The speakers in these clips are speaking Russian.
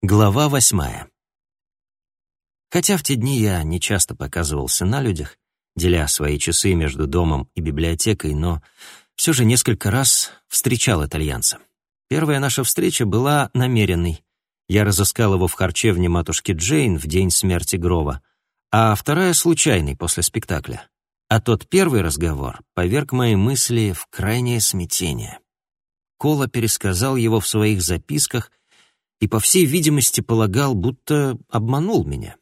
Глава восьмая. Хотя в те дни я не часто показывался на людях, деля свои часы между домом и библиотекой, но все же несколько раз встречал итальянца. Первая наша встреча была намеренной. Я разыскал его в харчевне матушки Джейн в день смерти Грова, а вторая — случайной после спектакля. А тот первый разговор поверг мои мысли в крайнее смятение. Кола пересказал его в своих записках и, по всей видимости, полагал, будто обманул меня.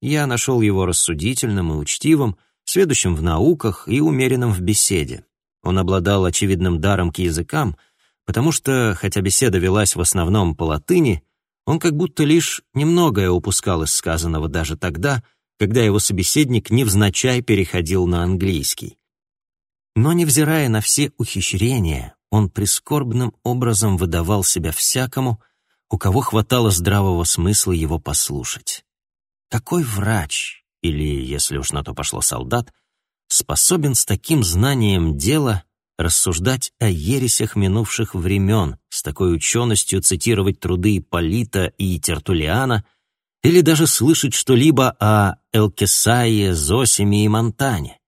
Я нашел его рассудительным и учтивым, сведущим в науках и умеренным в беседе. Он обладал очевидным даром к языкам, потому что, хотя беседа велась в основном по латыни, он как будто лишь немногое упускал из сказанного даже тогда, когда его собеседник невзначай переходил на английский. Но, невзирая на все ухищрения, он прискорбным образом выдавал себя всякому, у кого хватало здравого смысла его послушать. Какой врач, или, если уж на то пошло солдат, способен с таким знанием дела рассуждать о ересях минувших времен, с такой ученостью цитировать труды Ипполита и Тертулиана, или даже слышать что-либо о Элкесае, Зосиме и Монтане?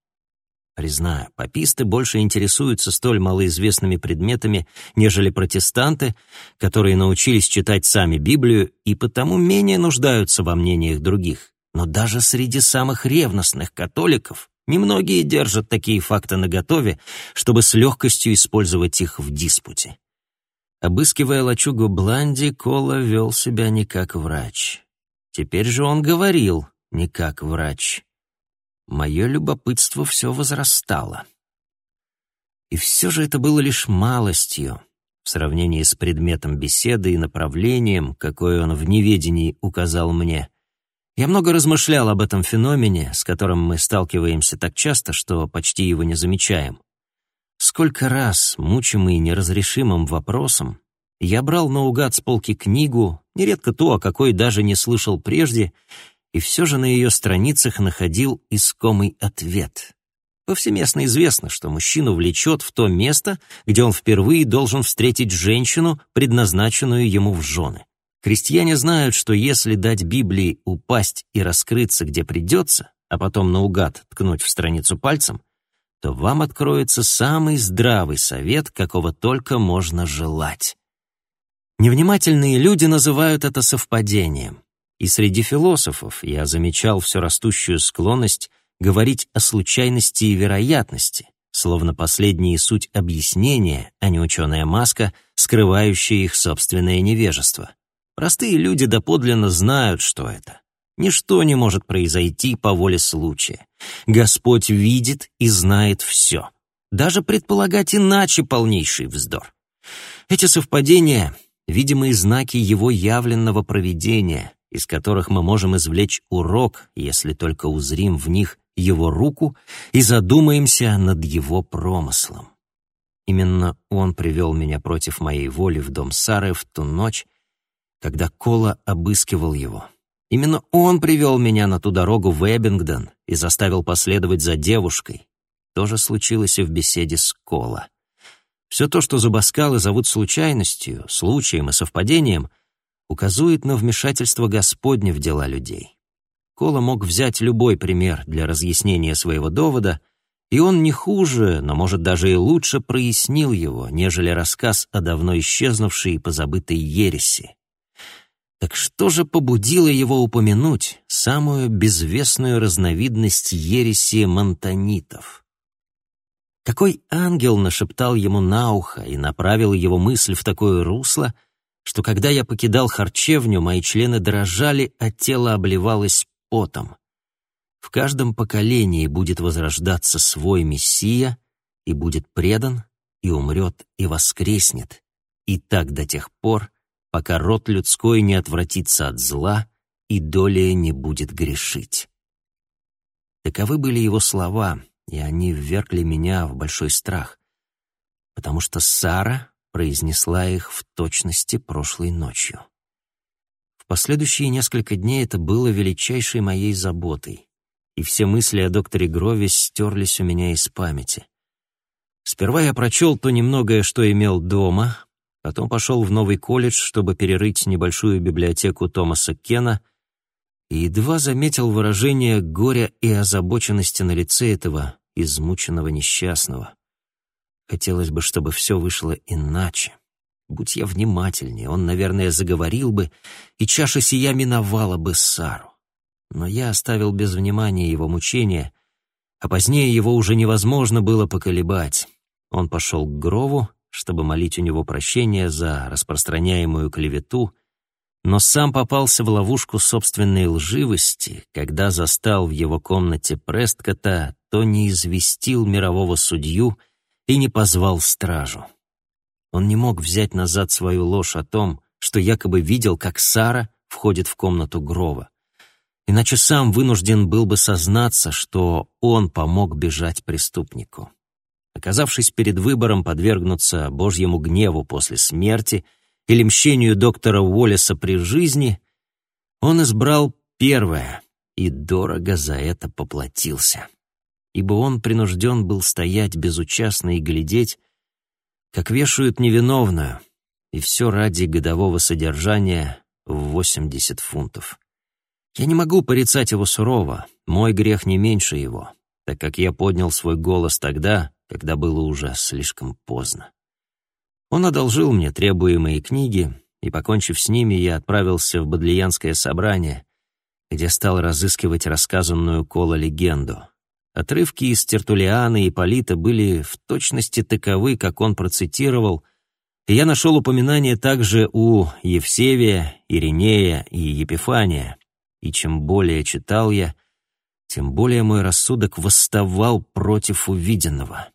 Признаю, паписты больше интересуются столь малоизвестными предметами, нежели протестанты, которые научились читать сами Библию и потому менее нуждаются во мнениях других. Но даже среди самых ревностных католиков немногие держат такие факты наготове, чтобы с легкостью использовать их в диспуте. Обыскивая лачугу Бланди, Кола вел себя не как врач. Теперь же он говорил не как врач. Мое любопытство все возрастало. И все же это было лишь малостью в сравнении с предметом беседы и направлением, какое он в неведении указал мне. Я много размышлял об этом феномене, с которым мы сталкиваемся так часто, что почти его не замечаем. Сколько раз, мучимый неразрешимым вопросом, я брал наугад с полки книгу, нередко ту, о какой даже не слышал прежде, и все же на ее страницах находил искомый ответ. Повсеместно известно, что мужчину влечет в то место, где он впервые должен встретить женщину, предназначенную ему в жены. Крестьяне знают, что если дать Библии упасть и раскрыться, где придется, а потом наугад ткнуть в страницу пальцем, то вам откроется самый здравый совет, какого только можно желать. Невнимательные люди называют это совпадением. И среди философов я замечал все растущую склонность говорить о случайности и вероятности, словно последние суть объяснения, а не ученая маска, скрывающая их собственное невежество. Простые люди доподлинно знают, что это. Ничто не может произойти по воле случая. Господь видит и знает все. Даже предполагать иначе полнейший вздор. Эти совпадения — видимые знаки его явленного провидения, из которых мы можем извлечь урок, если только узрим в них его руку и задумаемся над его промыслом. Именно он привел меня против моей воли в дом Сары в ту ночь, когда Кола обыскивал его. Именно он привел меня на ту дорогу в Эббингдон и заставил последовать за девушкой. То же случилось и в беседе с Кола. Все то, что зубоскалы зовут случайностью, случаем и совпадением — указует на вмешательство Господне в дела людей. Кола мог взять любой пример для разъяснения своего довода, и он не хуже, но, может, даже и лучше прояснил его, нежели рассказ о давно исчезнувшей и позабытой ереси. Так что же побудило его упомянуть самую безвестную разновидность ереси монтанитов? Какой ангел нашептал ему на ухо и направил его мысль в такое русло, что когда я покидал харчевню, мои члены дрожали, а тело обливалось потом. В каждом поколении будет возрождаться свой Мессия и будет предан, и умрет, и воскреснет, и так до тех пор, пока род людской не отвратится от зла и доля не будет грешить. Таковы были его слова, и они ввергли меня в большой страх, потому что Сара произнесла их в точности прошлой ночью. В последующие несколько дней это было величайшей моей заботой, и все мысли о докторе Грове стерлись у меня из памяти. Сперва я прочел то немногое, что имел дома, потом пошел в новый колледж, чтобы перерыть небольшую библиотеку Томаса Кена, и едва заметил выражение горя и озабоченности на лице этого измученного несчастного. Хотелось бы, чтобы все вышло иначе. Будь я внимательнее, он, наверное, заговорил бы, и чаша сия миновала бы Сару. Но я оставил без внимания его мучения, а позднее его уже невозможно было поколебать. Он пошел к Грову, чтобы молить у него прощения за распространяемую клевету, но сам попался в ловушку собственной лживости, когда застал в его комнате Престкота, то не известил мирового судью и не позвал стражу. Он не мог взять назад свою ложь о том, что якобы видел, как Сара входит в комнату Грова. Иначе сам вынужден был бы сознаться, что он помог бежать преступнику. Оказавшись перед выбором подвергнуться Божьему гневу после смерти или мщению доктора Уоллеса при жизни, он избрал первое и дорого за это поплатился, ибо он принужден был стоять безучастно и глядеть, как вешают невиновную, и все ради годового содержания в 80 фунтов. Я не могу порицать его сурово, мой грех не меньше его, так как я поднял свой голос тогда, когда было уже слишком поздно. Он одолжил мне требуемые книги, и, покончив с ними, я отправился в Бодлиянское собрание, где стал разыскивать рассказанную Кола легенду — Отрывки из Тертулиана и Полита были в точности таковы, как он процитировал, и я нашел упоминание также у Евсевия, Иринея и Епифания, и чем более читал я, тем более мой рассудок восставал против увиденного.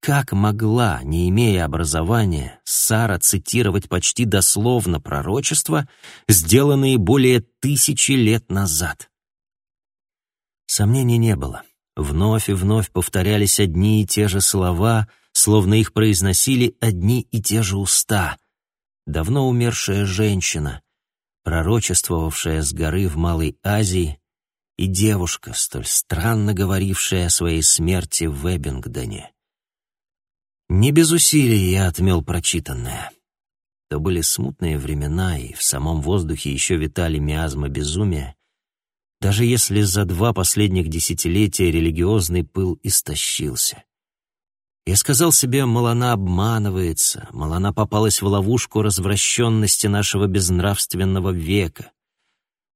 Как могла, не имея образования, Сара цитировать почти дословно пророчества, сделанные более тысячи лет назад? Сомнений не было. Вновь и вновь повторялись одни и те же слова, словно их произносили одни и те же уста. Давно умершая женщина, пророчествовавшая с горы в Малой Азии, и девушка, столь странно говорившая о своей смерти в Эббингдоне. Не без усилий я отмел прочитанное. То были смутные времена, и в самом воздухе еще витали миазмы безумия, даже если за два последних десятилетия религиозный пыл истощился. Я сказал себе, мол, она обманывается, мол, она попалась в ловушку развращенности нашего безнравственного века.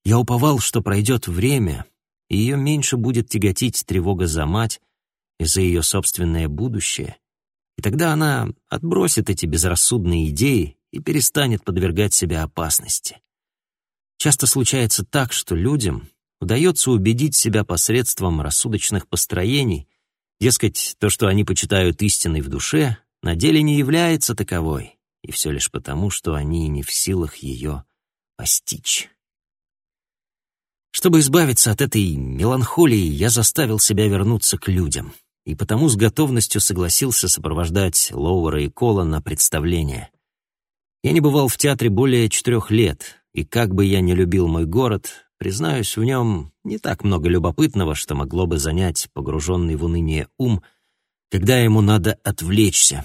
Я уповал, что пройдет время, и ее меньше будет тяготить тревога за мать и за ее собственное будущее, и тогда она отбросит эти безрассудные идеи и перестанет подвергать себя опасности. Часто случается так, что людям, удается убедить себя посредством рассудочных построений, дескать, то, что они почитают истиной в душе, на деле не является таковой, и все лишь потому, что они не в силах ее постичь. Чтобы избавиться от этой меланхолии, я заставил себя вернуться к людям, и потому с готовностью согласился сопровождать Лоуэра и Кола на представление. Я не бывал в театре более четырех лет, и как бы я не любил мой город, Признаюсь, в нем не так много любопытного, что могло бы занять погруженный в уныние ум, когда ему надо отвлечься.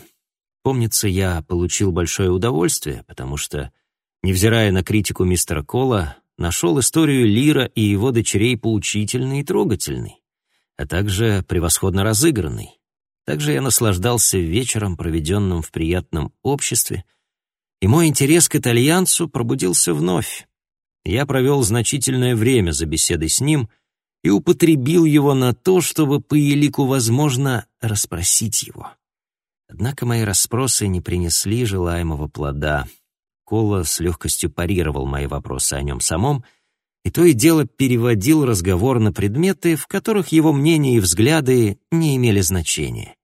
Помнится, я получил большое удовольствие, потому что, невзирая на критику мистера Кола, нашел историю Лира и его дочерей поучительной и трогательной, а также превосходно разыгранной. Также я наслаждался вечером, проведенным в приятном обществе, и мой интерес к итальянцу пробудился вновь я провел значительное время за беседой с ним и употребил его на то, чтобы по елику возможно расспросить его. Однако мои расспросы не принесли желаемого плода. Кола с легкостью парировал мои вопросы о нем самом, и то и дело переводил разговор на предметы, в которых его мнение и взгляды не имели значения.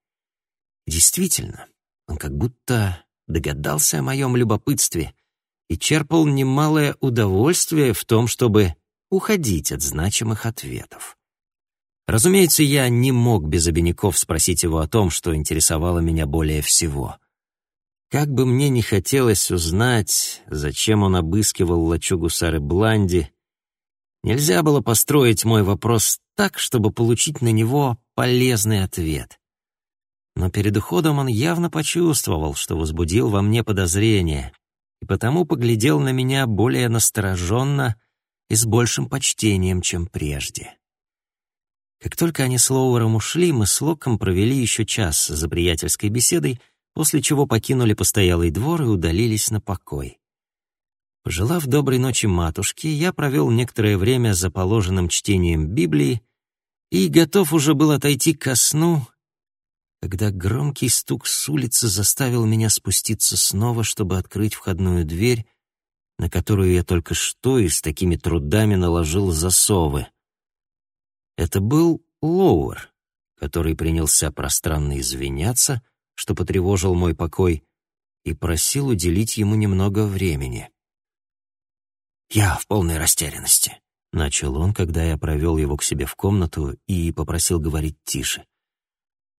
Действительно, он как будто догадался о моем любопытстве — и черпал немалое удовольствие в том, чтобы уходить от значимых ответов. Разумеется, я не мог без обиняков спросить его о том, что интересовало меня более всего. Как бы мне ни хотелось узнать, зачем он обыскивал лачугу Сары Бланди, нельзя было построить мой вопрос так, чтобы получить на него полезный ответ. Но перед уходом он явно почувствовал, что возбудил во мне подозрение, потому поглядел на меня более настороженно и с большим почтением, чем прежде. Как только они с Лоуэром ушли, мы с Локом провели еще час за приятельской беседой, после чего покинули постоялый двор и удалились на покой. Пожелав доброй ночи матушке, я провел некоторое время за положенным чтением Библии и готов уже был отойти ко сну, когда громкий стук с улицы заставил меня спуститься снова, чтобы открыть входную дверь, на которую я только что и с такими трудами наложил засовы. Это был Лоуэр, который принялся пространно извиняться, что потревожил мой покой, и просил уделить ему немного времени. «Я в полной растерянности», — начал он, когда я провел его к себе в комнату и попросил говорить тише.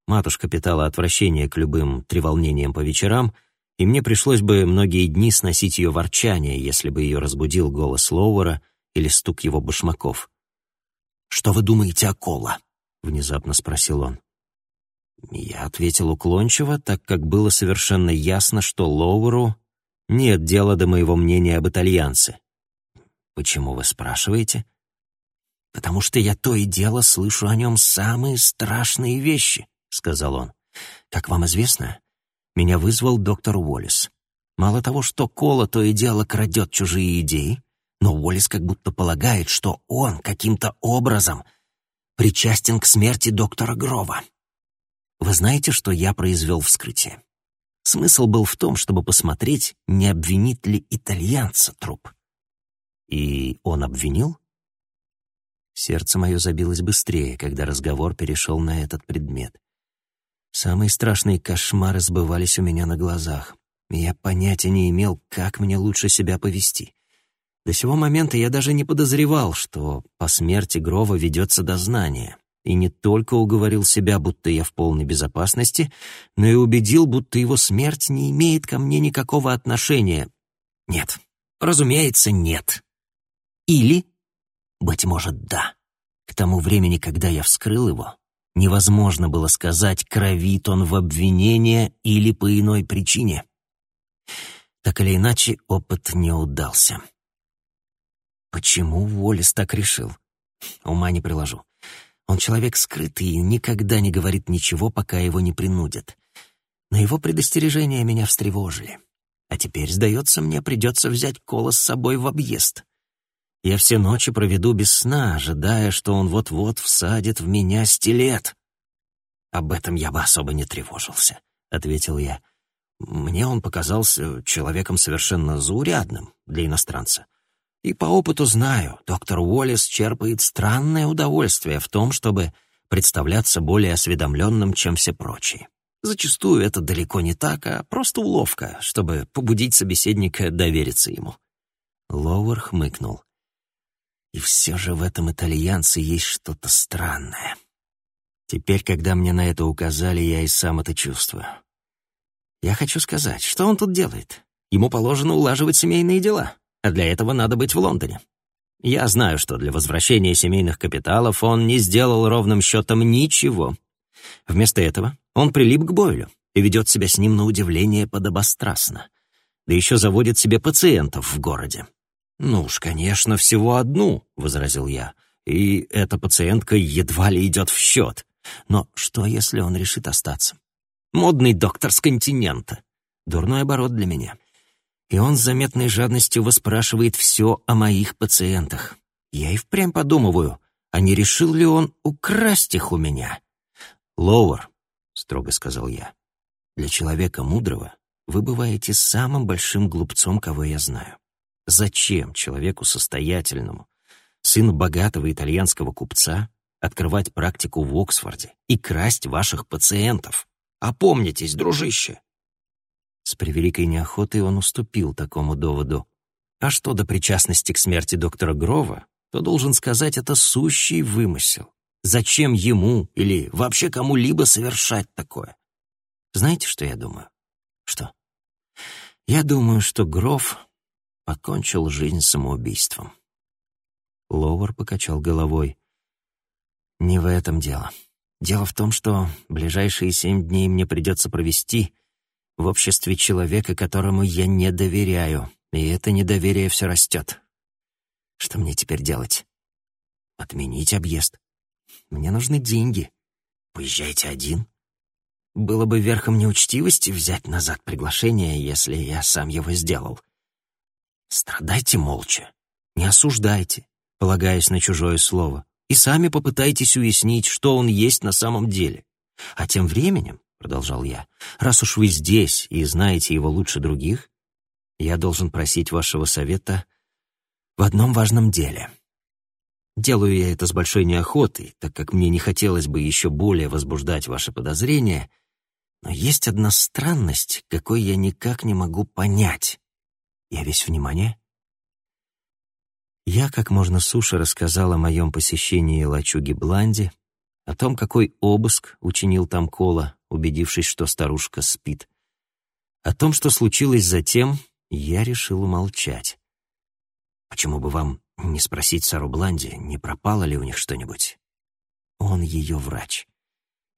Матушка питала отвращение к любым треволнениям по вечерам, и мне пришлось бы многие дни сносить ее ворчание, если бы ее разбудил голос Лоуэра или стук его башмаков. «Что вы думаете о Кола?» — внезапно спросил он. Я ответил уклончиво, так как было совершенно ясно, что Лоуэру нет дела до моего мнения об итальянце. «Почему вы спрашиваете?» «Потому что я то и дело слышу о нем самые страшные вещи», — сказал он. «Как вам известно, меня вызвал доктор Уоллес. Мало того, что Кола то и дело крадет чужие идеи, но Уоллес как будто полагает, что он каким-то образом причастен к смерти доктора Грова. Вы знаете, что я произвел вскрытие? Смысл был в том, чтобы посмотреть, не обвинит ли итальянца труп. И он обвинил? Сердце мое забилось быстрее, когда разговор перешел на этот предмет. Самые страшные кошмары сбывались у меня на глазах, я понятия не имел, как мне лучше себя повести. До сего момента я даже не подозревал, что по смерти Грова ведется дознание, и не только уговорил себя, будто я в полной безопасности, но и убедил, будто его смерть не имеет ко мне никакого отношения. Нет, разумеется, нет. Или, быть может, да. К тому времени, когда я вскрыл его, невозможно было сказать, кровит он в обвинение или по иной причине. Так или иначе, опыт не удался. Почему Уоллес так решил? Ума не приложу. Он человек скрытый и никогда не говорит ничего, пока его не принудят. Но его предостережения меня встревожили. А теперь, сдается мне, придется взять Кола с собой в объезд. Я все ночи проведу без сна, ожидая, что он вот-вот всадит в меня стилет. Об этом я бы особо не тревожился, — ответил я. Мне он показался человеком совершенно заурядным для иностранца. И по опыту знаю, доктор Уоллес черпает странное удовольствие в том, чтобы представляться более осведомленным, чем все прочие. Зачастую это далеко не так, а просто уловка, чтобы побудить собеседника довериться ему. Лоуэр хмыкнул. И все же в этом итальянце есть что-то странное. Теперь, когда мне на это указали, я и сам это чувствую. Я хочу сказать, что он тут делает? Ему положено улаживать семейные дела, а для этого надо быть в Лондоне. Я знаю, что для возвращения семейных капиталов он не сделал ровным счетом ничего. Вместо этого он прилип к Бойлю и ведет себя с ним на удивление подобострастно. Да еще заводит себе пациентов в городе. «Ну уж, конечно, всего одну», — возразил я. «И эта пациентка едва ли идет в счет. Но что, если он решит остаться? Модный доктор с континента. Дурной оборот для меня. И он с заметной жадностью выспрашивает все о моих пациентах. Я и впрямь подумываю, а не решил ли он украсть их у меня?» «Лоуэр», — строго сказал я, — «для человека мудрого вы бываете самым большим глупцом, кого я знаю. Зачем человеку состоятельному, сыну богатого итальянского купца, открывать практику в Оксфорде и красть ваших пациентов? Опомнитесь, дружище!» С превеликой неохотой он уступил такому доводу. А что до причастности к смерти доктора Грова, то должен сказать, это сущий вымысел. Зачем ему или вообще кому-либо совершать такое? Знаете, что я думаю? Что? Я думаю, что Гров покончил жизнь самоубийством. Ловар покачал головой. «Не в этом дело. Дело в том, что ближайшие семь дней мне придется провести в обществе человека, которому я не доверяю, и это недоверие все растет. Что мне теперь делать? Отменить объезд. Мне нужны деньги. Поезжайте один. Было бы верхом неучтивости взять назад приглашение, если я сам его сделал. Страдайте молча, не осуждайте, полагаясь на чужое слово, и сами попытайтесь уяснить, что он есть на самом деле. А тем временем, — продолжал я, — раз уж вы здесь и знаете его лучше других, я должен просить вашего совета в одном важном деле. Делаю я это с большой неохотой, так как мне не хотелось бы еще более возбуждать ваши подозрения, но есть одна странность, какой я никак не могу понять. Я весь внимание. Я как можно суше рассказал о моем посещении лачуги Бланди, о том, какой обыск учинил там Кола, убедившись, что старушка спит. О том, что случилось затем, я решил умолчать. Почему бы вам не спросить Сару Бланди, не пропало ли у них что-нибудь? Он ее врач.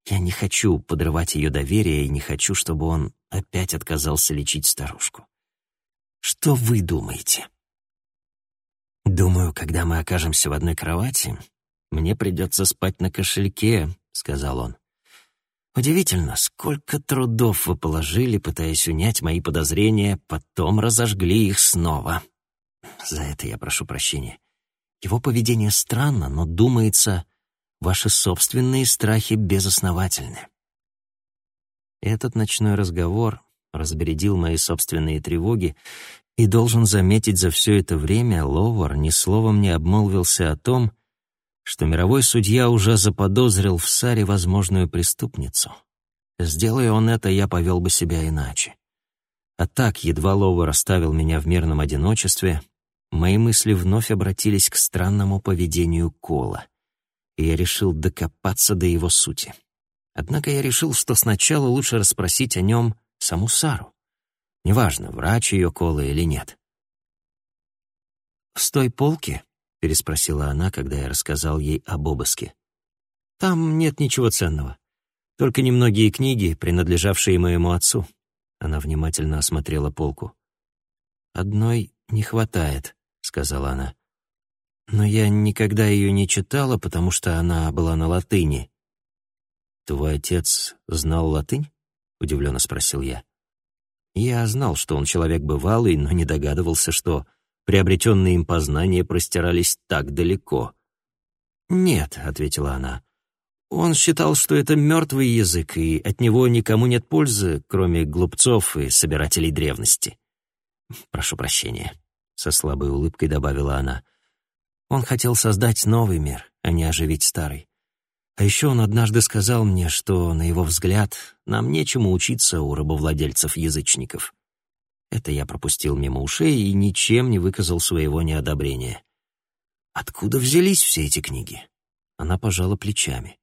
Я не хочу подрывать ее доверие и не хочу, чтобы он опять отказался лечить старушку. Что вы думаете? Думаю, когда мы окажемся в одной кровати, мне придется спать на кошельке, сказал он. Удивительно, сколько трудов вы положили, пытаясь унять мои подозрения, потом разожгли их снова. За это я прошу прощения. Его поведение странно, но, думается, Ваши собственные страхи безосновательны. Этот ночной разговор разбередил мои собственные тревоги, и должен заметить, за все это время Ловар ни словом не обмолвился о том, что мировой судья уже заподозрил в Саре возможную преступницу. Сделая он это, я повел бы себя иначе. А так, едва Ловар оставил меня в мирном одиночестве, мои мысли вновь обратились к странному поведению Кола — и я решил докопаться до его сути. Однако я решил, что сначала лучше расспросить о нем саму Сару. Неважно, врач ее Кола или нет. «С той полки?» — переспросила она, когда я рассказал ей об обыске. «Там нет ничего ценного. Только немногие книги, принадлежавшие моему отцу». Она внимательно осмотрела полку. «Одной не хватает», — сказала она но я никогда ее не читала, потому что она была на латыни. «Твой отец знал латынь?» — удивленно спросил я. Я знал, что он человек бывалый, но не догадывался, что приобретенные им познания простирались так далеко. «Нет», — ответила она, — «он считал, что это мертвый язык, и от него никому нет пользы, кроме глупцов и собирателей древности». «Прошу прощения», — со слабой улыбкой добавила она, — он хотел создать новый мир, а не оживить старый. А еще он однажды сказал мне, что, на его взгляд, нам нечему учиться у рабовладельцев-язычников. Это я пропустил мимо ушей и ничем не выказал своего неодобрения. Откуда взялись все эти книги? Она пожала плечами.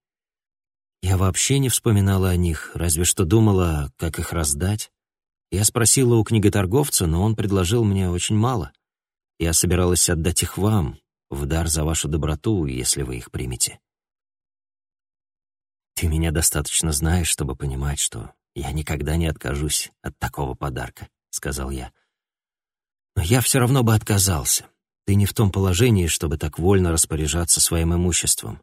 Я вообще не вспоминала о них, разве что думала, как их раздать. Я спросила у книготорговца, но он предложил мне очень мало. Я собиралась отдать их вам, в дар за вашу доброту, если вы их примете. Ты меня достаточно знаешь, чтобы понимать, что я никогда не откажусь от такого подарка, сказал я. Но я все равно бы отказался. Ты не в том положении, чтобы так вольно распоряжаться своим имуществом.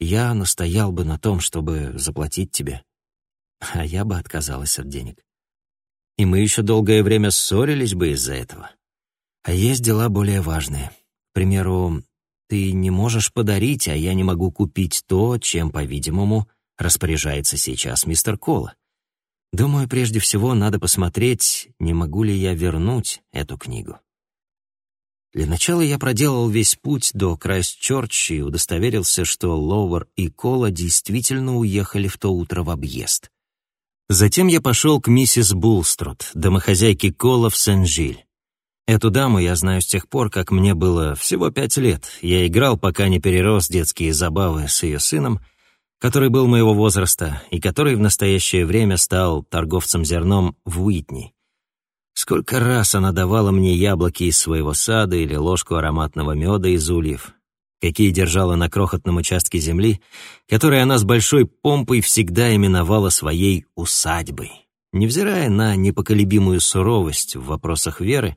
Я настоял бы на том, чтобы заплатить тебе, а я бы отказалась от денег. И мы еще долгое время ссорились бы из-за этого. А есть дела более важные — к примеру, ты не можешь подарить, а я не могу купить то, чем, по-видимому, распоряжается сейчас мистер Кола. Думаю, прежде всего надо посмотреть, не могу ли я вернуть эту книгу. Для начала я проделал весь путь до Крайстчерч и удостоверился, что Лоуэр и Кола действительно уехали в то утро в объезд. Затем я пошел к миссис Булстрот, домохозяйке Кола в Сен-Жиль. Эту даму я знаю с тех пор, как мне было всего пять лет. Я играл, пока не перерос детские забавы с ее сыном, который был моего возраста и который в настоящее время стал торговцем зерном в Уитни. Сколько раз она давала мне яблоки из своего сада или ложку ароматного меда из ульев. какие держала на крохотном участке земли, который она с большой помпой всегда именовала своей усадьбой. Невзирая на непоколебимую суровость в вопросах веры,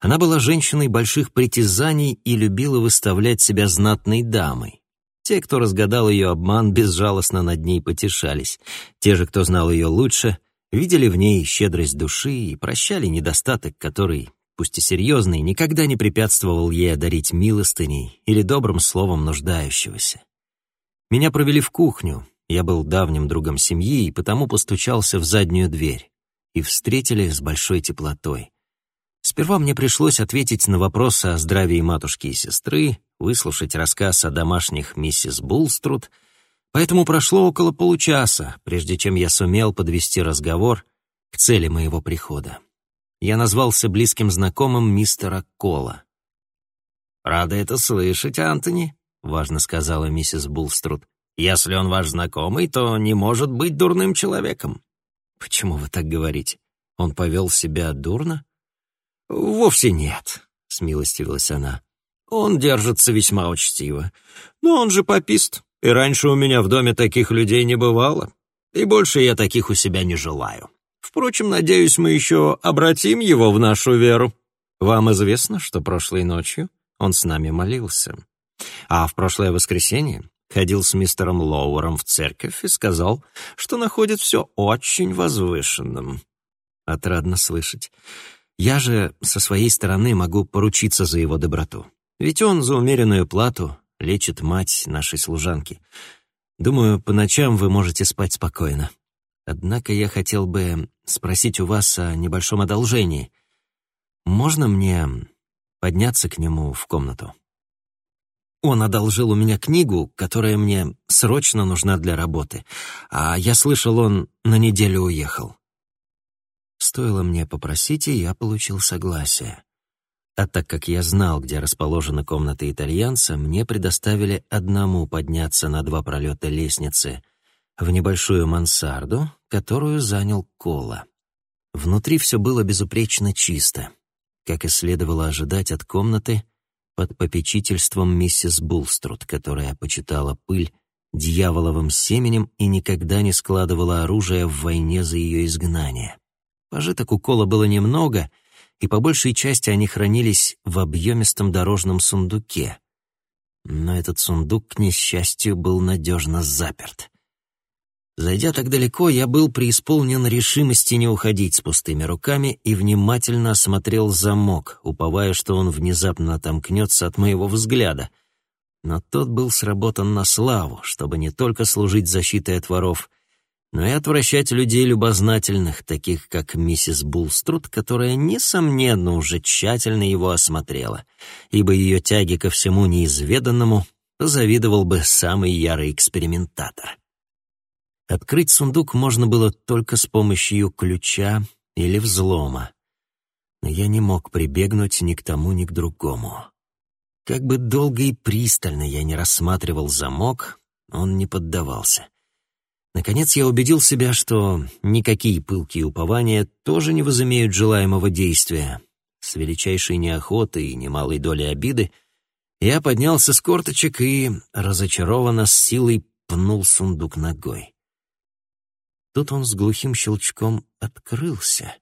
она была женщиной больших притязаний и любила выставлять себя знатной дамой. Те, кто разгадал ее обман, безжалостно над ней потешались. Те же, кто знал ее лучше, видели в ней щедрость души и прощали недостаток, который, пусть и серьезный, никогда не препятствовал ей одарить милостыней или добрым словом нуждающегося. Меня провели в кухню, я был давним другом семьи и потому постучался в заднюю дверь. И встретили с большой теплотой. Сперва мне пришлось ответить на вопросы о здравии матушки и сестры, выслушать рассказ о домашних миссис Булструд, поэтому прошло около получаса, прежде чем я сумел подвести разговор к цели моего прихода. Я назвался близким знакомым мистера Кола. «Рада это слышать, Антони», — важно сказала миссис Булструд. «Если он ваш знакомый, то не может быть дурным человеком». «Почему вы так говорите? Он повел себя дурно?» «Вовсе нет», — смилостивилась она. «Он держится весьма учтиво. Но он же попист, и раньше у меня в доме таких людей не бывало, и больше я таких у себя не желаю. Впрочем, надеюсь, мы еще обратим его в нашу веру. Вам известно, что прошлой ночью он с нами молился, а в прошлое воскресенье ходил с мистером Лоуэром в церковь и сказал, что находит все очень возвышенным. Отрадно слышать. Я же со своей стороны могу поручиться за его доброту. Ведь он за умеренную плату лечит мать нашей служанки. Думаю, по ночам вы можете спать спокойно. Однако я хотел бы спросить у вас о небольшом одолжении. Можно мне подняться к нему в комнату? Он одолжил у меня книгу, которая мне срочно нужна для работы, а я слышал, он на неделю уехал. Стоило мне попросить, и я получил согласие. А так как я знал, где расположена комната итальянца, мне предоставили одному подняться на два пролета лестницы в небольшую мансарду, которую занял Кола. Внутри все было безупречно чисто, как и следовало ожидать от комнаты под попечительством миссис Булструд, которая почитала пыль дьяволовым семенем и никогда не складывала оружие в войне за ее изгнание. Пожиток у Кола было немного, и по большей части они хранились в объемистом дорожном сундуке. Но этот сундук, к несчастью, был надежно заперт. Зайдя так далеко, я был преисполнен решимости не уходить с пустыми руками и внимательно осмотрел замок, уповая, что он внезапно отомкнется от моего взгляда. Но тот был сработан на славу, чтобы не только служить защитой от воров — но и отвращать людей любознательных, таких как миссис Булструд, которая, несомненно, уже тщательно его осмотрела, ибо ее тяги ко всему неизведанному позавидовал бы самый ярый экспериментатор. Открыть сундук можно было только с помощью ключа или взлома, но я не мог прибегнуть ни к тому, ни к другому. Как бы долго и пристально я не рассматривал замок, он не поддавался — Наконец я убедил себя, что никакие пылкие упования тоже не возымеют желаемого действия. С величайшей неохотой и немалой долей обиды я поднялся с корточек и, разочарованно, с силой пнул сундук ногой. Тут он с глухим щелчком открылся.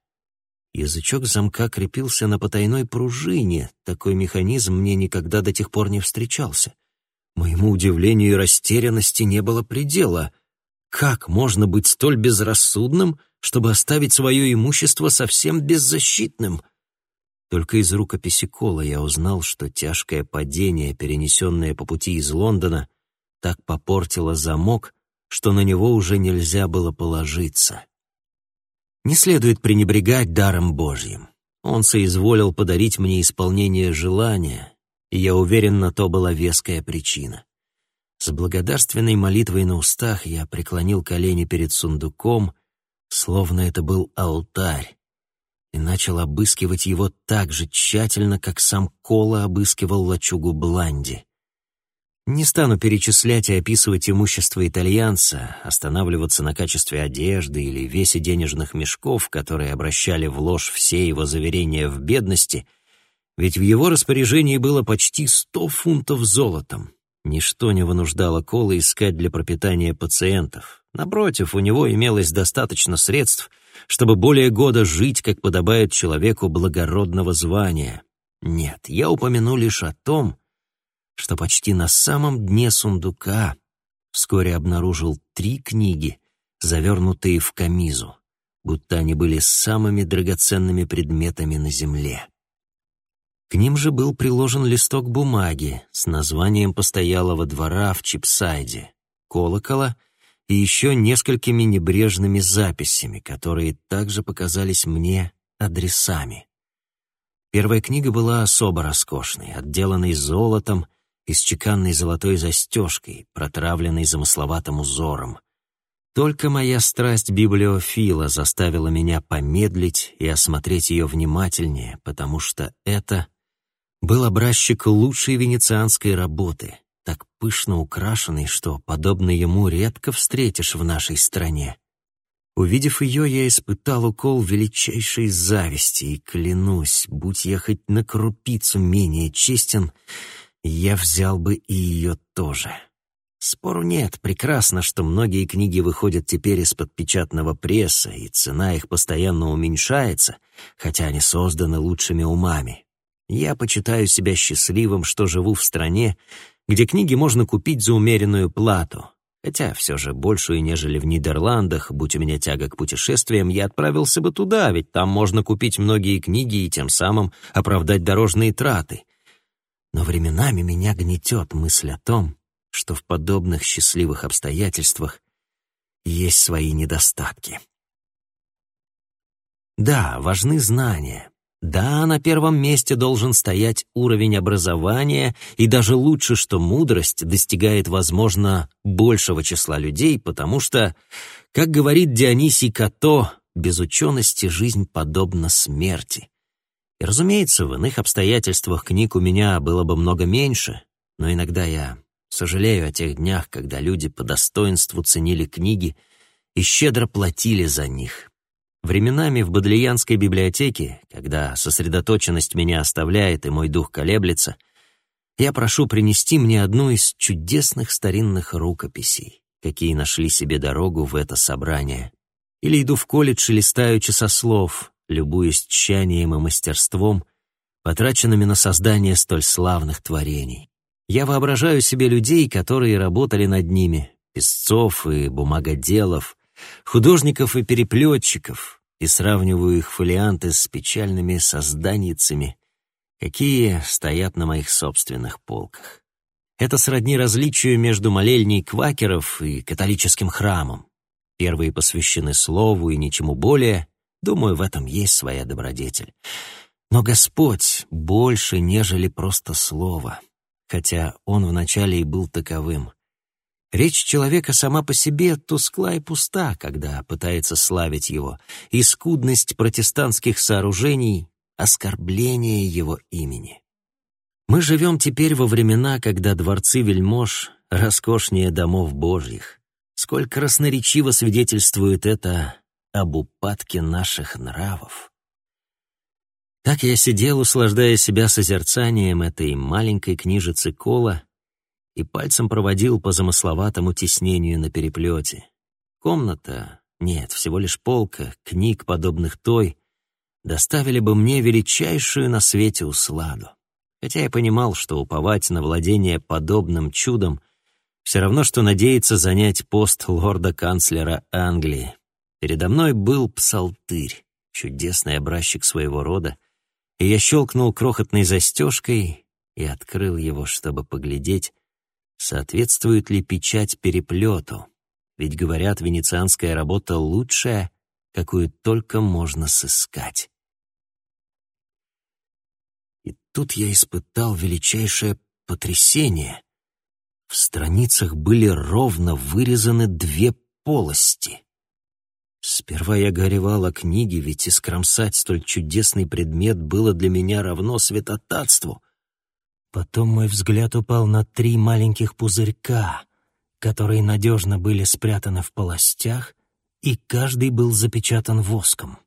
Язычок замка крепился на потайной пружине. Такой механизм мне никогда до тех пор не встречался. Моему удивлению и растерянности не было предела. Как можно быть столь безрассудным, чтобы оставить свое имущество совсем беззащитным? Только из рукописи Кола я узнал, что тяжкое падение, перенесенное по пути из Лондона, так попортило замок, что на него уже нельзя было положиться. Не следует пренебрегать даром Божьим. Он соизволил подарить мне исполнение желания, и я уверен, на то была веская причина. С благодарственной молитвой на устах я преклонил колени перед сундуком, словно это был алтарь, и начал обыскивать его так же тщательно, как сам Кола обыскивал лачугу Бланди. Не стану перечислять и описывать имущество итальянца, останавливаться на качестве одежды или весе денежных мешков, которые обращали в ложь все его заверения в бедности, Ведь в его распоряжении было почти сто фунтов золотом. Ничто не вынуждало Кола искать для пропитания пациентов. Напротив, у него имелось достаточно средств, чтобы более года жить, как подобает человеку благородного звания. Нет, я упомяну лишь о том, что почти на самом дне сундука вскоре обнаружил три книги, завернутые в камизу, будто они были самыми драгоценными предметами на земле. К ним же был приложен листок бумаги с названием постоялого двора в Чипсайде, колокола и еще несколькими небрежными записями, которые также показались мне адресами. Первая книга была особо роскошной, отделанной золотом и с чеканной золотой застежкой, протравленной замысловатым узором. Только моя страсть библиофила заставила меня помедлить и осмотреть ее внимательнее, потому что это был образчик лучшей венецианской работы, так пышно украшенный, что, подобно ему, редко встретишь в нашей стране. Увидев ее, я испытал укол величайшей зависти, и клянусь, будь я хоть на крупицу менее честен, я взял бы и ее тоже. Спору нет, прекрасно, что многие книги выходят теперь из-под печатного пресса, и цена их постоянно уменьшается, хотя они созданы лучшими умами. Я почитаю себя счастливым, что живу в стране, где книги можно купить за умеренную плату. Хотя все же большую, нежели в Нидерландах, будь у меня тяга к путешествиям, я отправился бы туда, ведь там можно купить многие книги и тем самым оправдать дорожные траты. Но временами меня гнетет мысль о том, что в подобных счастливых обстоятельствах есть свои недостатки. Да, важны знания, да, на первом месте должен стоять уровень образования, и даже лучше, что мудрость достигает, возможно, большего числа людей, потому что, как говорит Дионисий Като, без учености жизнь подобна смерти. И, разумеется, в иных обстоятельствах книг у меня было бы много меньше, но иногда я сожалею о тех днях, когда люди по достоинству ценили книги и щедро платили за них. Временами в Бодлиянской библиотеке, когда сосредоточенность меня оставляет и мой дух колеблется, я прошу принести мне одну из чудесных старинных рукописей, какие нашли себе дорогу в это собрание. Или иду в колледж и листаю часослов, любуясь тщанием и мастерством, потраченными на создание столь славных творений. Я воображаю себе людей, которые работали над ними, песцов и бумагоделов, художников и переплетчиков, и сравниваю их фолианты с печальными созданницами, какие стоят на моих собственных полках. Это сродни различию между молельней квакеров и католическим храмом. Первые посвящены слову и ничему более, думаю, в этом есть своя добродетель. Но Господь больше, нежели просто слово, хотя Он вначале и был таковым. Речь человека сама по себе тускла и пуста, когда пытается славить его, и скудность протестантских сооружений — оскорбление его имени. Мы живем теперь во времена, когда дворцы вельмож роскошнее домов божьих. Сколько красноречиво свидетельствует это об упадке наших нравов. Так я сидел, услаждая себя созерцанием этой маленькой книжицы Кола, и пальцем проводил по замысловатому тиснению на переплете. Комната, нет, всего лишь полка, книг, подобных той, доставили бы мне величайшую на свете усладу. Хотя я понимал, что уповать на владение подобным чудом все равно, что надеяться занять пост лорда-канцлера Англии. Передо мной был псалтырь, чудесный образчик своего рода, и я щелкнул крохотной застежкой и открыл его, чтобы поглядеть, соответствует ли печать переплету, ведь, говорят, венецианская работа лучшая, какую только можно сыскать. И тут я испытал величайшее потрясение. В страницах были ровно вырезаны две полости. Сперва я горевал о книге, ведь искромсать столь чудесный предмет было для меня равно святотатству — Потом мой взгляд упал на три маленьких пузырька, которые надежно были спрятаны в полостях, и каждый был запечатан воском.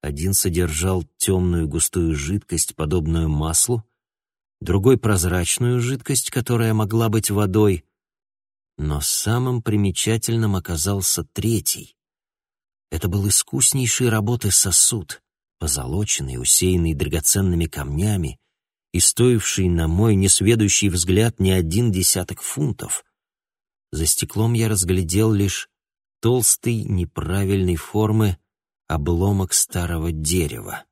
один содержал темную густую жидкость, подобную маслу, другой — прозрачную жидкость, которая могла быть водой, но самым примечательным оказался третий. Это был искуснейший работы сосуд, позолоченный, усеянный драгоценными камнями и стоивший, на мой несведущий взгляд, не один десяток фунтов. За стеклом я разглядел лишь толстый, неправильной формы обломок старого дерева.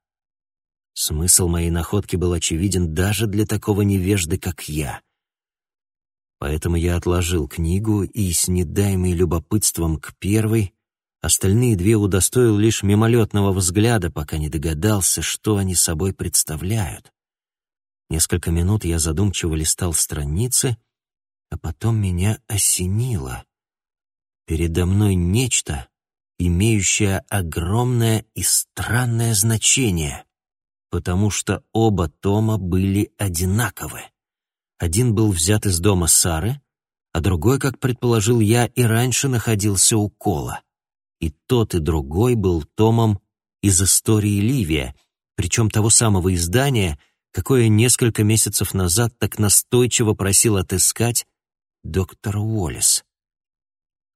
Смысл моей находки был очевиден даже для такого невежды, как я. Поэтому я отложил книгу и, с недаемой любопытством к первой, остальные две удостоил лишь мимолетного взгляда, пока не догадался, что они собой представляют. Несколько минут я задумчиво листал страницы, а потом меня осенило. Передо мной нечто, имеющее огромное и странное значение, потому что оба тома были одинаковы. Один был взят из дома Сары, а другой, как предположил я, и раньше находился у Кола. И тот, и другой был томом из истории Ливия, причем того самого издания, какое несколько месяцев назад так настойчиво просил отыскать доктор Уоллес.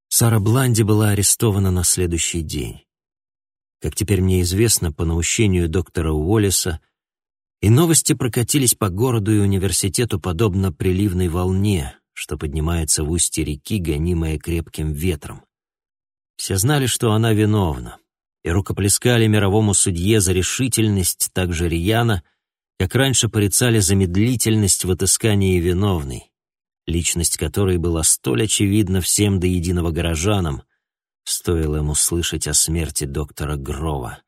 Сара Бланди была арестована на следующий день. Как теперь мне известно, по наущению доктора Уоллеса, и новости прокатились по городу и университету подобно приливной волне, что поднимается в устье реки, гонимая крепким ветром. Все знали, что она виновна, и рукоплескали мировому судье за решительность так же рьяно, как раньше порицали за медлительность в отыскании виновной личность которой была столь очевидна всем до единого горожанам, стоило ему слышать о смерти доктора Грова.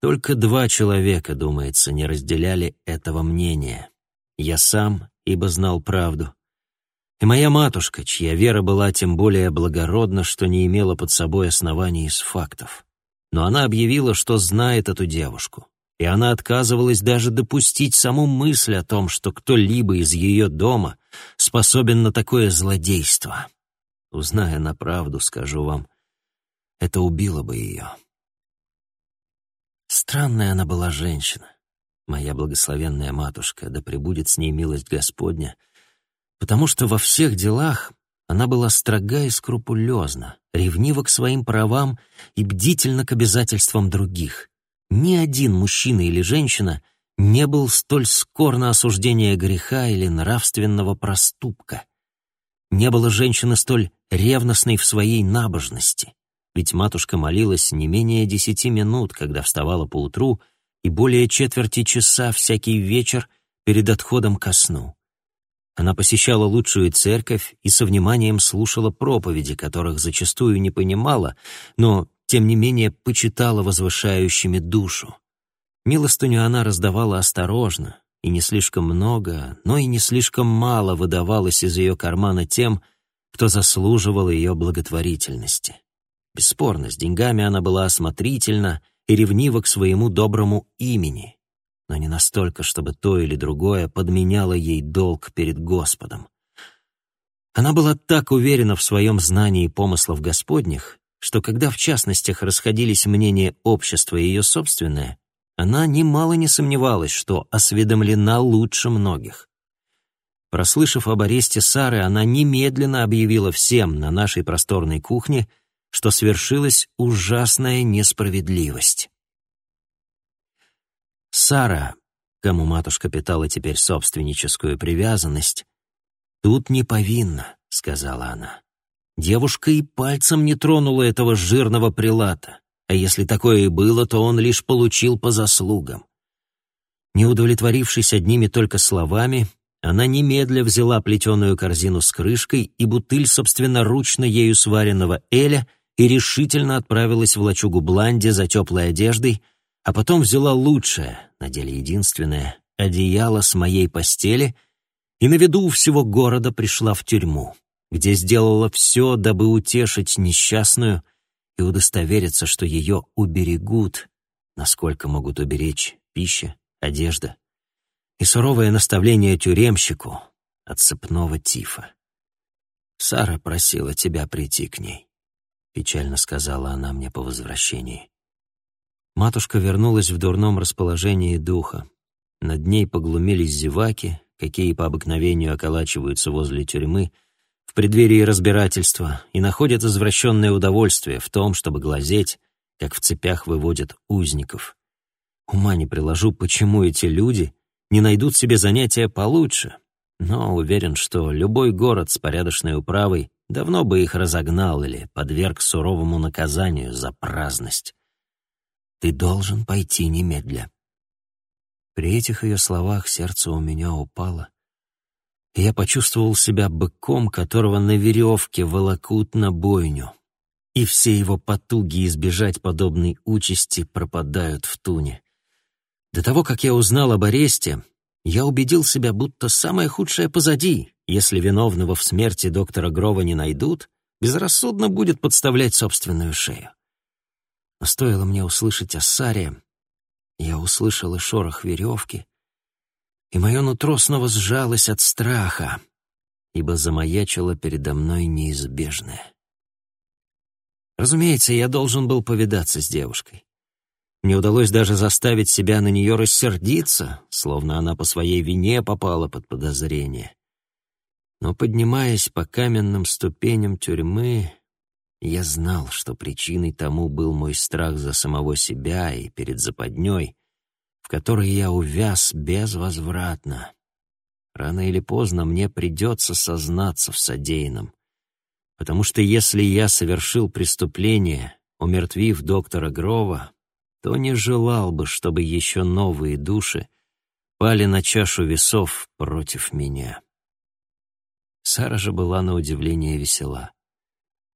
Только два человека, думается, не разделяли этого мнения. Я сам, ибо знал правду, и моя матушка, чья вера была тем более благородна, что не имела под собой оснований из фактов. Но она объявила, что знает эту девушку, и она отказывалась даже допустить саму мысль о том, что кто-либо из ее дома способен на такое злодейство. Узная на правду, скажу вам, это убило бы ее. Странная она была женщина, моя благословенная матушка, да пребудет с ней милость Господня, потому что во всех делах она была строга и скрупулезна, ревнива к своим правам и бдительна к обязательствам других — ни один мужчина или женщина не был столь скор на осуждение греха или нравственного проступка. Не было женщины столь ревностной в своей набожности, ведь матушка молилась не менее десяти минут, когда вставала поутру, и более четверти часа всякий вечер перед отходом ко сну. Она посещала лучшую церковь и со вниманием слушала проповеди, которых зачастую не понимала, но тем не менее почитала возвышающими душу. Милостыню она раздавала осторожно, и не слишком много, но и не слишком мало выдавалось из ее кармана тем, кто заслуживал ее благотворительности. Бесспорно, с деньгами она была осмотрительна и ревнива к своему доброму имени, но не настолько, чтобы то или другое подменяло ей долг перед Господом. Она была так уверена в своем знании помыслов Господних, что когда в частностях расходились мнения общества и ее собственное, она немало не сомневалась, что осведомлена лучше многих. Прослышав об аресте Сары, она немедленно объявила всем на нашей просторной кухне, что свершилась ужасная несправедливость. Сара, кому матушка питала теперь собственническую привязанность, тут не повинна, сказала она. Девушка и пальцем не тронула этого жирного прилата, а если такое и было, то он лишь получил по заслугам. Не удовлетворившись одними только словами, она немедля взяла плетеную корзину с крышкой и бутыль собственноручно ею сваренного эля и решительно отправилась в лачугу Бланди за теплой одеждой, а потом взяла лучшее, на деле единственное, одеяло с моей постели и на виду у всего города пришла в тюрьму где сделала все, дабы утешить несчастную и удостовериться, что ее уберегут, насколько могут уберечь пища, одежда и суровое наставление тюремщику от цепного тифа. «Сара просила тебя прийти к ней», — печально сказала она мне по возвращении. Матушка вернулась в дурном расположении духа. Над ней поглумились зеваки, какие по обыкновению околачиваются возле тюрьмы, в преддверии разбирательства и находят извращенное удовольствие в том, чтобы глазеть, как в цепях выводят узников. Ума не приложу, почему эти люди не найдут себе занятия получше, но уверен, что любой город с порядочной управой давно бы их разогнал или подверг суровому наказанию за праздность. Ты должен пойти немедля. При этих ее словах сердце у меня упало, и я почувствовал себя быком, которого на веревке волокут на бойню, и все его потуги избежать подобной участи пропадают в туне. До того, как я узнал об аресте, я убедил себя, будто самое худшее позади. Если виновного в смерти доктора Грова не найдут, безрассудно будет подставлять собственную шею. Но стоило мне услышать о Саре, я услышал и шорох веревки, и мое нутро снова сжалось от страха, ибо замаячило передо мной неизбежное. Разумеется, я должен был повидаться с девушкой. Мне удалось даже заставить себя на нее рассердиться, словно она по своей вине попала под подозрение. Но, поднимаясь по каменным ступеням тюрьмы, я знал, что причиной тому был мой страх за самого себя и перед западней, в которой я увяз безвозвратно. Рано или поздно мне придется сознаться в содеянном, потому что если я совершил преступление, умертвив доктора Грова, то не желал бы, чтобы еще новые души пали на чашу весов против меня. Сара же была на удивление весела.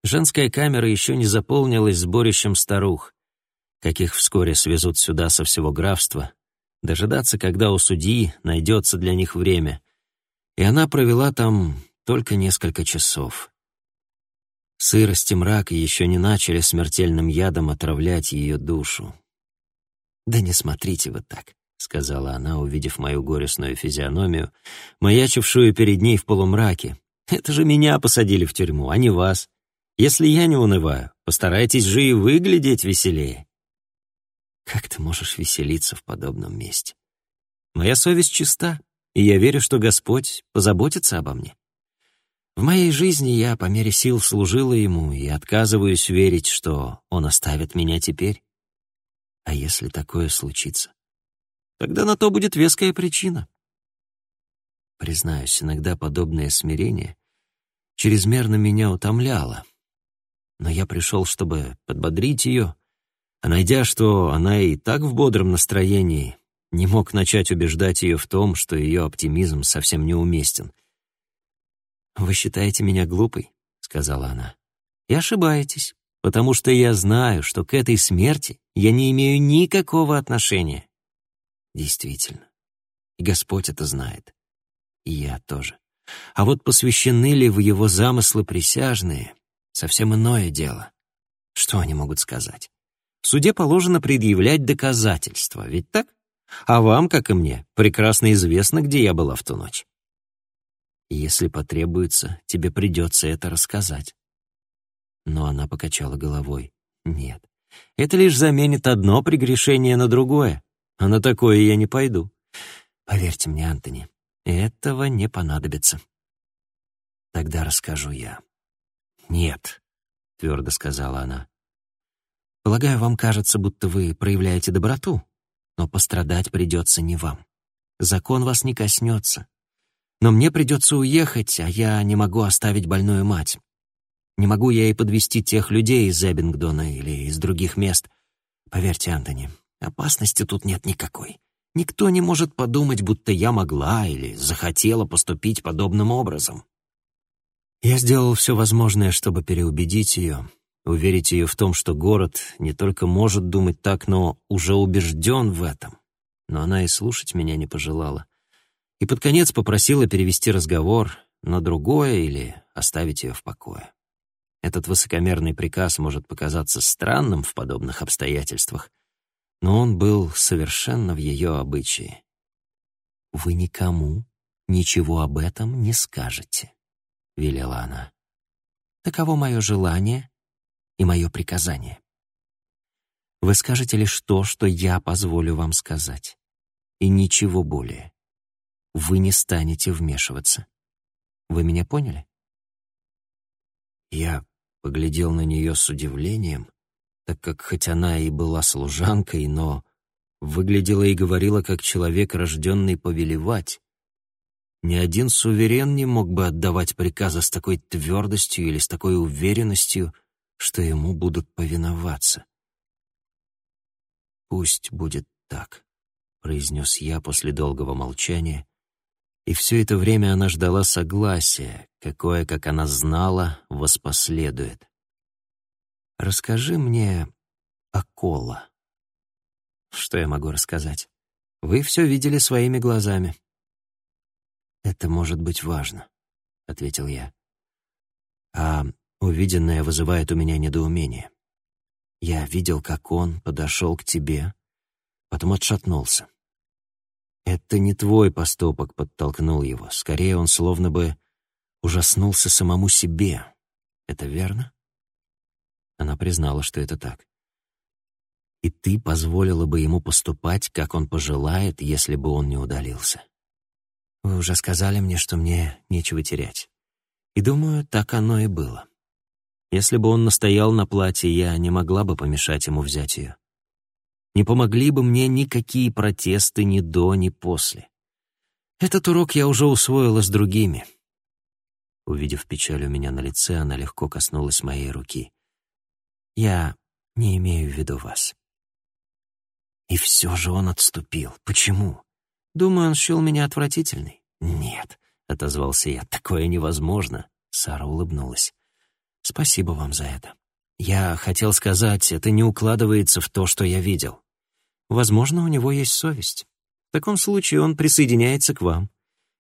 Женская камера еще не заполнилась сборищем старух, каких вскоре свезут сюда со всего графства, дожидаться, когда у судьи найдется для них время. И она провела там только несколько часов. Сырость и мрак еще не начали смертельным ядом отравлять ее душу. «Да не смотрите вы так», — сказала она, увидев мою горестную физиономию, маячившую перед ней в полумраке. «Это же меня посадили в тюрьму, а не вас. Если я не унываю, постарайтесь же и выглядеть веселее. Как ты можешь веселиться в подобном месте? Моя совесть чиста, и я верю, что Господь позаботится обо мне. В моей жизни я по мере сил служила Ему и отказываюсь верить, что Он оставит меня теперь. А если такое случится? Тогда на то будет веская причина. Признаюсь, иногда подобное смирение чрезмерно меня утомляло — но я пришел, чтобы подбодрить ее, а найдя, что она и так в бодром настроении, не мог начать убеждать ее в том, что ее оптимизм совсем неуместен. «Вы считаете меня глупой?» — сказала она. «И ошибаетесь, потому что я знаю, что к этой смерти я не имею никакого отношения». «Действительно. И Господь это знает. И я тоже. А вот посвящены ли в его замыслы присяжные, совсем иное дело. Что они могут сказать? В суде положено предъявлять доказательства, ведь так? А вам, как и мне, прекрасно известно, где я была в ту ночь. Если потребуется, тебе придется это рассказать. Но она покачала головой. Нет, это лишь заменит одно прегрешение на другое, а на такое я не пойду. Поверьте мне, Антони, этого не понадобится. Тогда расскажу я. «Нет», — твердо сказала она. «Полагаю, вам кажется, будто вы проявляете доброту, но пострадать придется не вам. Закон вас не коснется. Но мне придется уехать, а я не могу оставить больную мать. Не могу я и подвести тех людей из Эббингдона или из других мест. Поверьте, Антони, опасности тут нет никакой. Никто не может подумать, будто я могла или захотела поступить подобным образом. Я сделал все возможное, чтобы переубедить ее, уверить ее в том, что город не только может думать так, но уже убежден в этом. Но она и слушать меня не пожелала. И под конец попросила перевести разговор на другое или оставить ее в покое. Этот высокомерный приказ может показаться странным в подобных обстоятельствах, но он был совершенно в ее обычае. «Вы никому ничего об этом не скажете», — велела она. «Таково мое желание и мое приказание». Вы скажете лишь то, что я позволю вам сказать. И ничего более. Вы не станете вмешиваться. Вы меня поняли? Я поглядел на нее с удивлением, так как хоть она и была служанкой, но выглядела и говорила как человек, рожденный повелевать. Ни один суверен не мог бы отдавать приказы с такой твердостью или с такой уверенностью, что ему будут повиноваться. «Пусть будет так», — произнес я после долгого молчания, и все это время она ждала согласия, какое, как она знала, воспоследует. «Расскажи мне о Кола». «Что я могу рассказать? Вы все видели своими глазами». «Это может быть важно», — ответил я. «А увиденное вызывает у меня недоумение. Я видел, как он подошел к тебе, потом отшатнулся. Это не твой поступок подтолкнул его. Скорее, он словно бы ужаснулся самому себе. Это верно? Она признала, что это так. И ты позволила бы ему поступать, как он пожелает, если бы он не удалился. Вы уже сказали мне, что мне нечего терять. И думаю, так оно и было. Если бы он настоял на платье, я не могла бы помешать ему взять ее. Не помогли бы мне никакие протесты ни до, ни после. Этот урок я уже усвоила с другими. Увидев печаль у меня на лице, она легко коснулась моей руки. Я не имею в виду вас. И все же он отступил. Почему? Думаю, он счел меня отвратительной. Нет, — отозвался я, — такое невозможно. Сара улыбнулась. Спасибо вам за это. Я хотел сказать, это не укладывается в то, что я видел. Возможно, у него есть совесть. В таком случае он присоединяется к вам.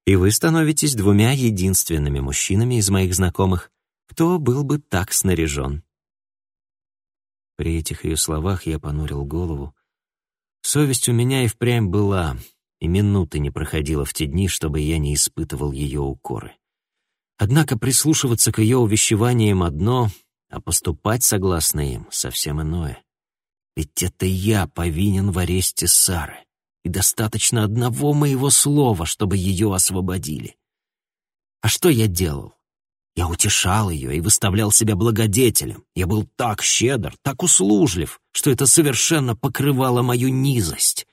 И вы становитесь двумя единственными мужчинами из моих знакомых, кто был бы так снаряжен. При этих ее словах я понурил голову. Совесть у меня и впрямь была, и минуты не проходило в те дни, чтобы я не испытывал ее укоры. Однако прислушиваться к ее увещеваниям одно, а поступать согласно им совсем иное. Ведь это я повинен в аресте Сары, и достаточно одного моего слова, чтобы ее освободили. А что я делал? Я утешал ее и выставлял себя благодетелем. Я был так щедр, так услужлив, что это совершенно покрывало мою низость.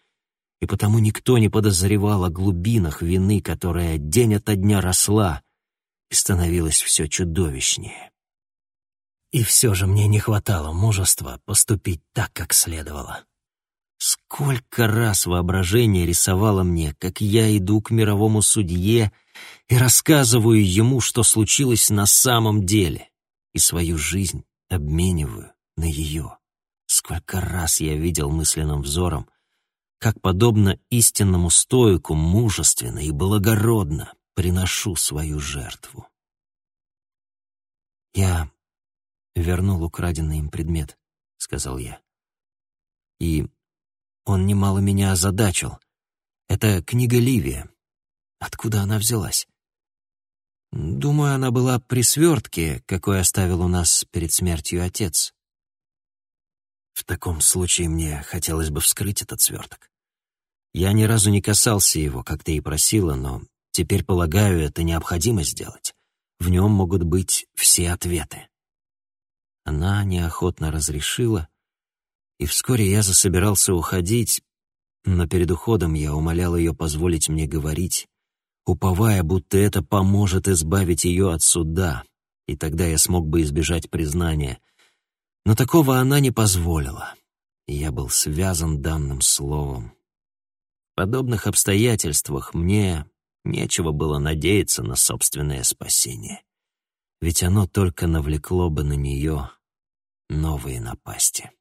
И потому никто не подозревал о глубинах вины, которая день ото дня росла, и становилось все чудовищнее. И все же мне не хватало мужества поступить так, как следовало. Сколько раз воображение рисовало мне, как я иду к мировому судье и рассказываю ему, что случилось на самом деле, и свою жизнь обмениваю на ее. Сколько раз я видел мысленным взором, как, подобно истинному стоику, мужественно и благородно приношу свою жертву. «Я вернул украденный им предмет», — сказал я. «И он немало меня озадачил. Это книга Ливия. Откуда она взялась?» «Думаю, она была при свертке, какой оставил у нас перед смертью отец». «В таком случае мне хотелось бы вскрыть этот сверток. Я ни разу не касался его, как ты и просила, но Теперь, полагаю, это необходимо сделать. В нем могут быть все ответы. Она неохотно разрешила, и вскоре я засобирался уходить, но перед уходом я умолял ее позволить мне говорить, уповая, будто это поможет избавить ее от суда, и тогда я смог бы избежать признания. Но такого она не позволила, и я был связан данным словом. В подобных обстоятельствах мне Нечего было надеяться на собственное спасение. Ведь оно только навлекло бы на нее новые напасти.